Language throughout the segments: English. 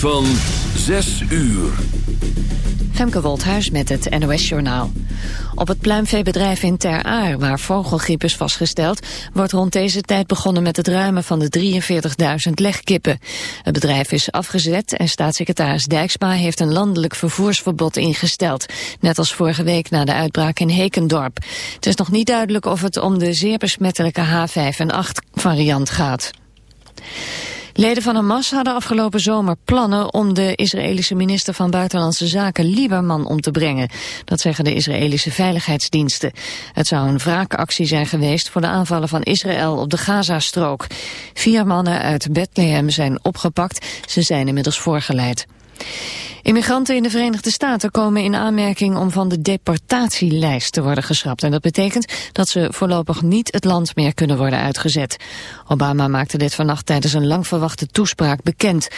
Van 6 uur. Femke Wolthuis met het NOS-journaal. Op het pluimveebedrijf in Ter Aar, waar vogelgriep is vastgesteld... wordt rond deze tijd begonnen met het ruimen van de 43.000 legkippen. Het bedrijf is afgezet en staatssecretaris Dijksma... heeft een landelijk vervoersverbod ingesteld. Net als vorige week na de uitbraak in Hekendorp. Het is nog niet duidelijk of het om de zeer besmettelijke H5 en 8 variant gaat. Leden van Hamas hadden afgelopen zomer plannen om de Israëlische minister van Buitenlandse Zaken Lieberman om te brengen. Dat zeggen de Israëlische veiligheidsdiensten. Het zou een wraakactie zijn geweest voor de aanvallen van Israël op de Gazastrook. Vier mannen uit Bethlehem zijn opgepakt. Ze zijn inmiddels voorgeleid. Immigranten in de Verenigde Staten komen in aanmerking om van de deportatielijst te worden geschrapt. En dat betekent dat ze voorlopig niet het land meer kunnen worden uitgezet. Obama maakte dit vannacht tijdens een lang verwachte toespraak bekend.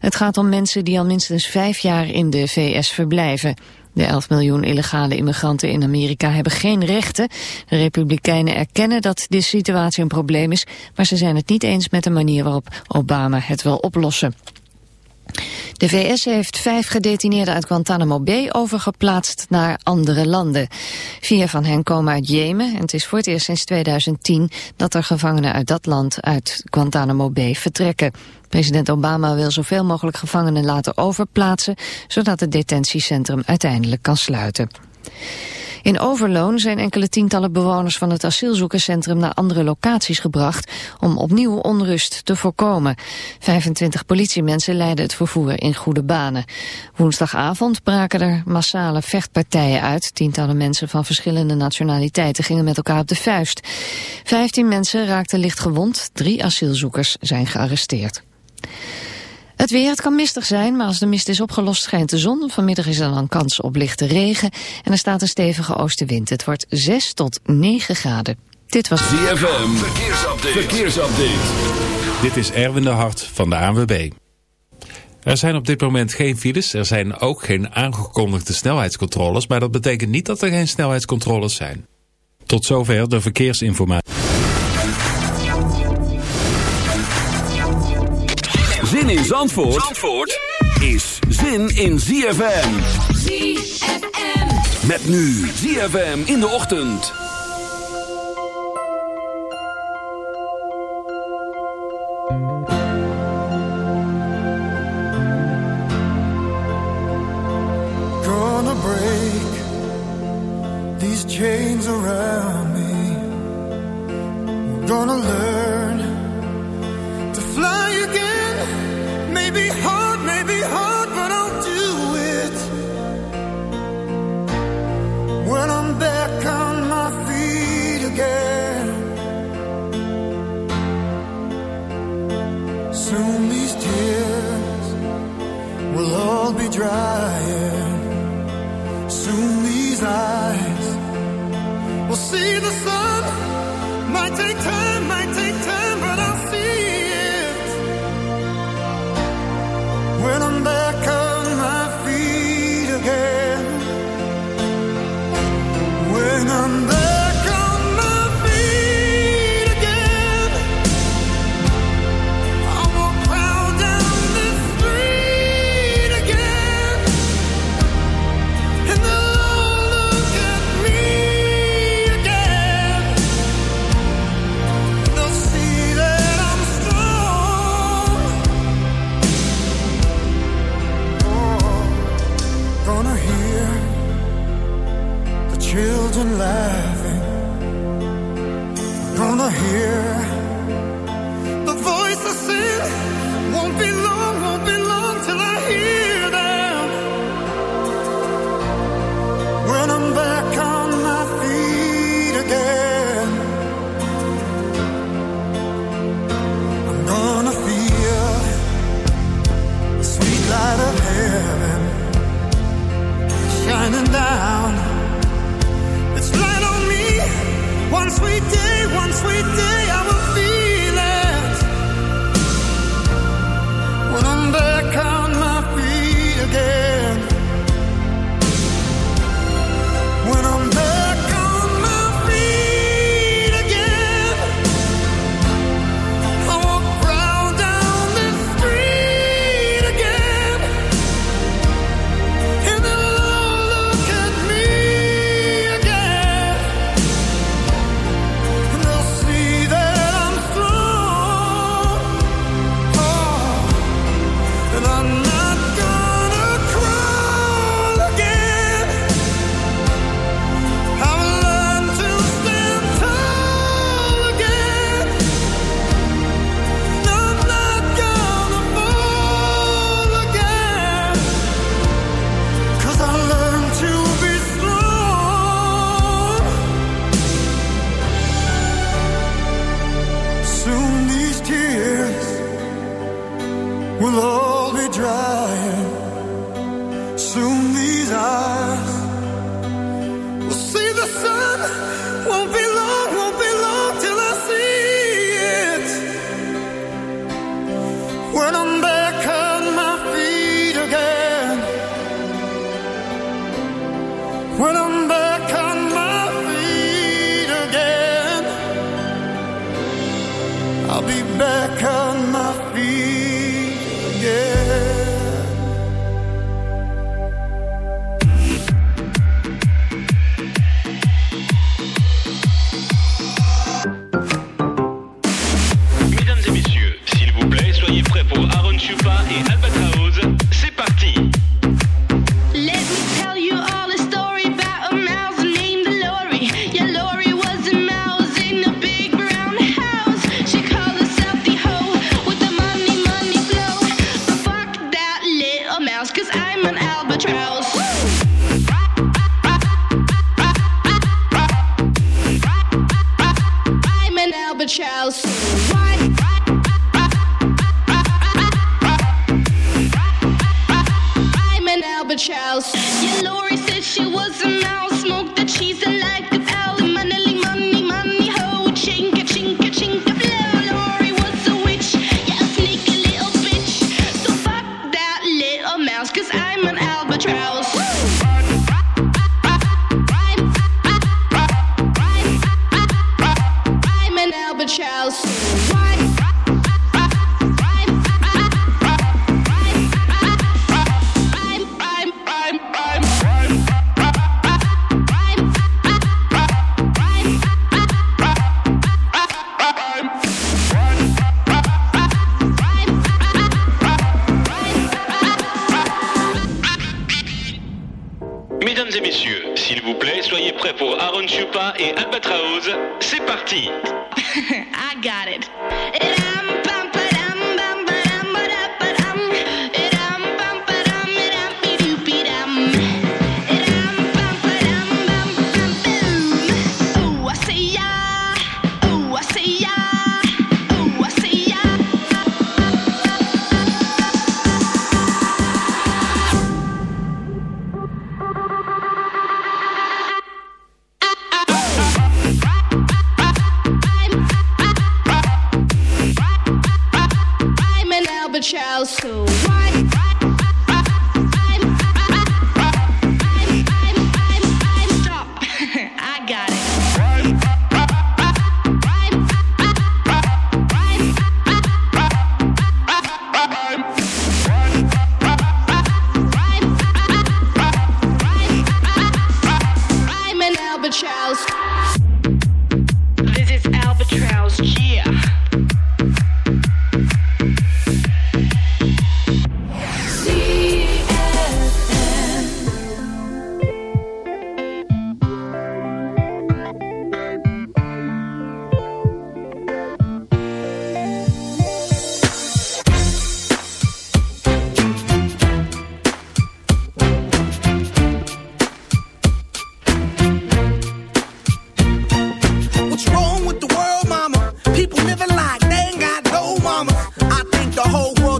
Het gaat om mensen die al minstens vijf jaar in de VS verblijven. De 11 miljoen illegale immigranten in Amerika hebben geen rechten. De Republikeinen erkennen dat de situatie een probleem is, maar ze zijn het niet eens met de manier waarop Obama het wil oplossen. De VS heeft vijf gedetineerden uit Guantanamo Bay overgeplaatst naar andere landen. Vier van hen komen uit Jemen en het is voor het eerst sinds 2010 dat er gevangenen uit dat land uit Guantanamo Bay vertrekken. President Obama wil zoveel mogelijk gevangenen laten overplaatsen, zodat het detentiecentrum uiteindelijk kan sluiten. In Overloon zijn enkele tientallen bewoners van het asielzoekerscentrum naar andere locaties gebracht om opnieuw onrust te voorkomen. 25 politiemensen leiden het vervoer in goede banen. Woensdagavond braken er massale vechtpartijen uit. Tientallen mensen van verschillende nationaliteiten gingen met elkaar op de vuist. 15 mensen raakten licht gewond, drie asielzoekers zijn gearresteerd. Het weer, het kan mistig zijn, maar als de mist is opgelost schijnt de zon. Vanmiddag is er dan kans op lichte regen en er staat een stevige oostenwind. Het wordt 6 tot 9 graden. Dit was ZFM, verkeersupdate. verkeersupdate. Dit is Erwin de Hart van de ANWB. Er zijn op dit moment geen files. Er zijn ook geen aangekondigde snelheidscontroles. Maar dat betekent niet dat er geen snelheidscontroles zijn. Tot zover de verkeersinformatie. Zin in Zandvoort, Zandvoort is zin in ZFM. ZFM. Met nu ZFM in de ochtend. Gonna break these chains around me. Gonna learn to fly again. Maybe hard, maybe hard, but I'll do it. When I'm back on my feet again. Soon these tears will all be drying. Soon these eyes will see the sun. Might take time, might take time, When I'm back will all be drying. Soon these eyes will see the sun. Won't be. got it.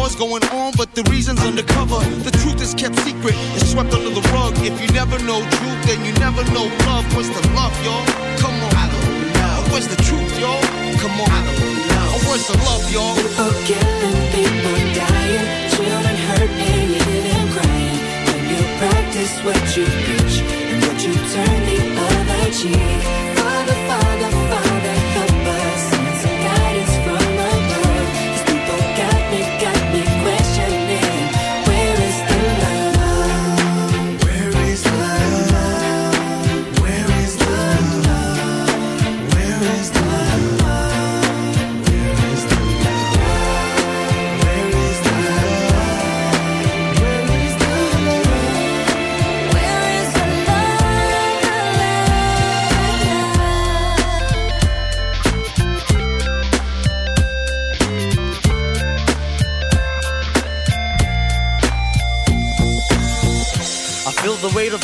War's going on, but the reason's undercover. The truth is kept secret, it's swept under the rug. If you never know truth, then you never know love. What's the love, y'all? Come on. I don't know. Where's the truth, y'all? Come on. I don't know. Where's the love, y'all? People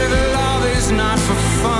But we're not for Your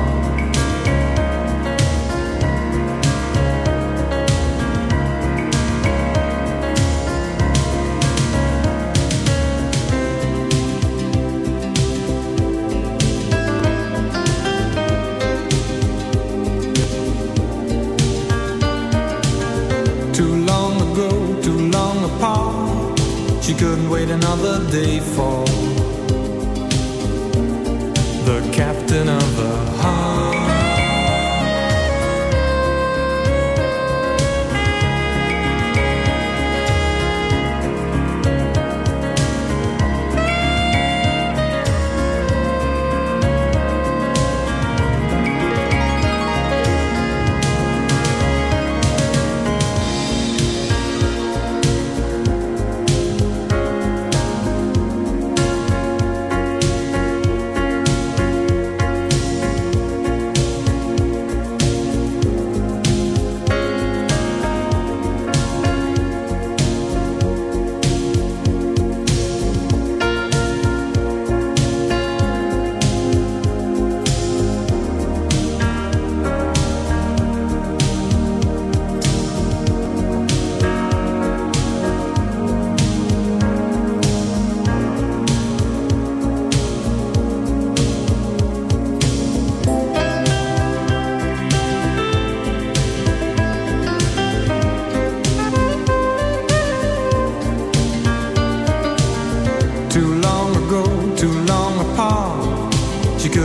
Wait another day for the captain of the heart.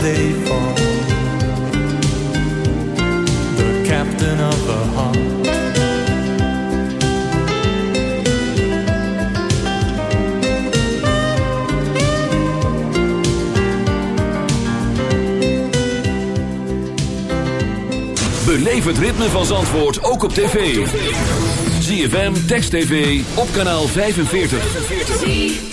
Day for the captain of her heart. Beleef het ritme van Zandvoort ook op tv. ZFM, Text TV, op kanaal 45.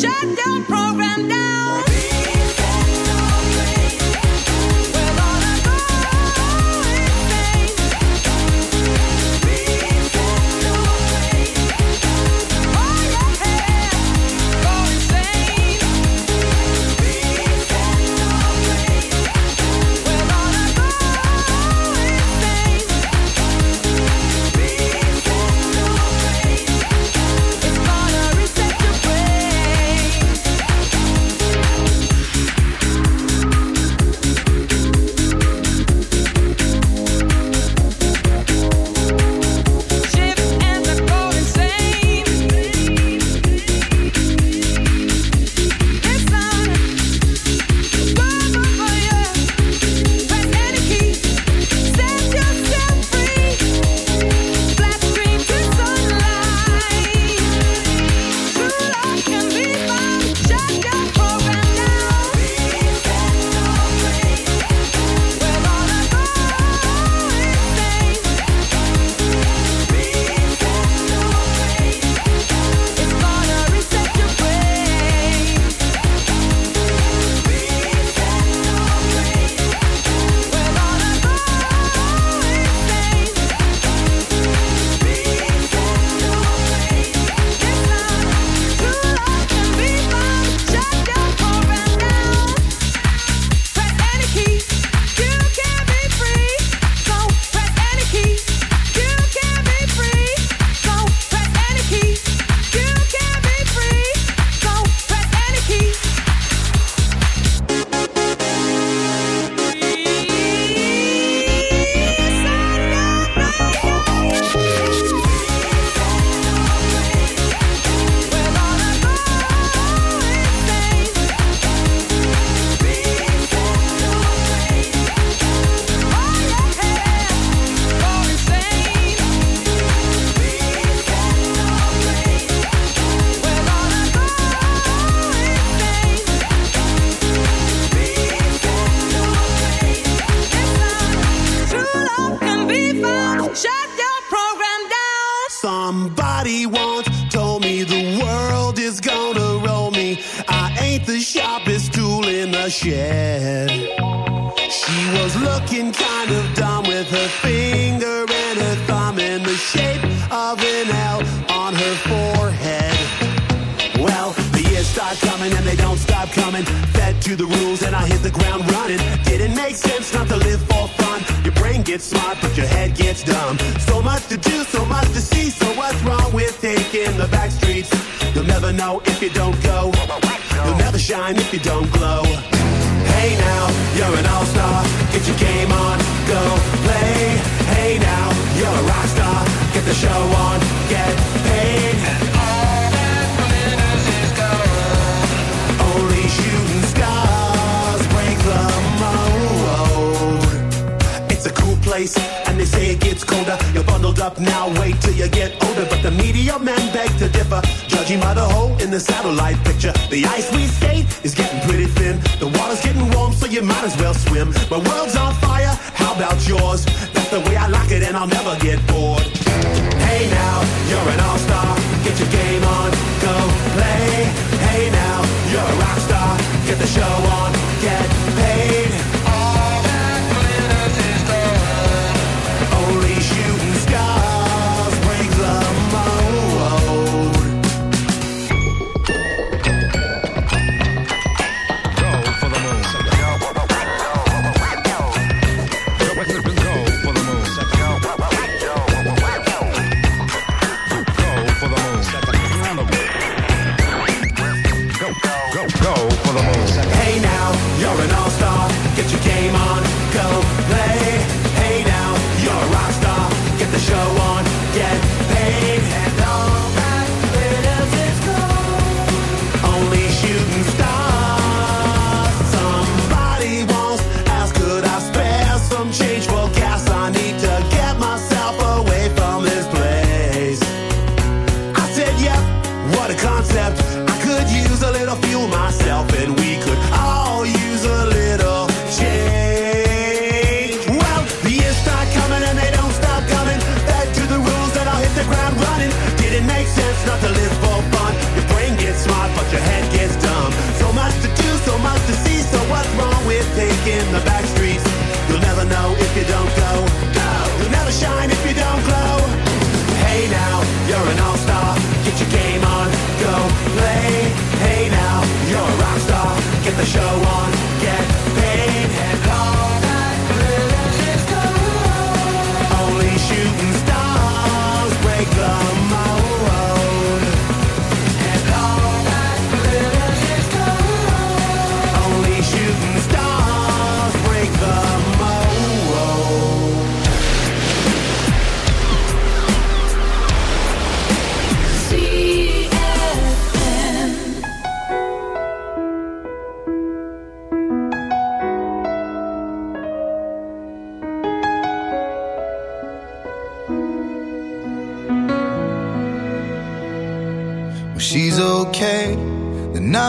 shutdown program down.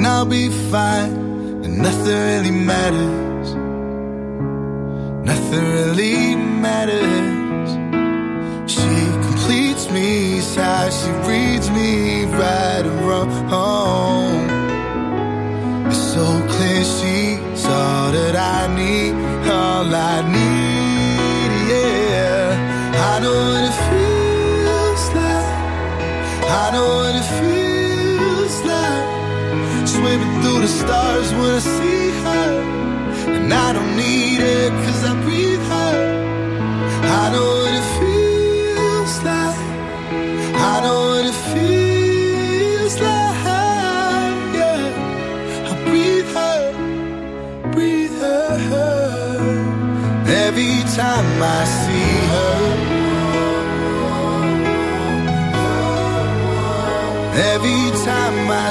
and I'll be fine, and nothing really matters. Nothing really matters. She completes me, sighs, she reads me right and wrong. It's so clear she's all that I need, all I need. I see her. And I don't need I breathe her. I know what it feels like. I know what it feels like. Yeah. I breathe her, breathe her. Every time I see her. Every time I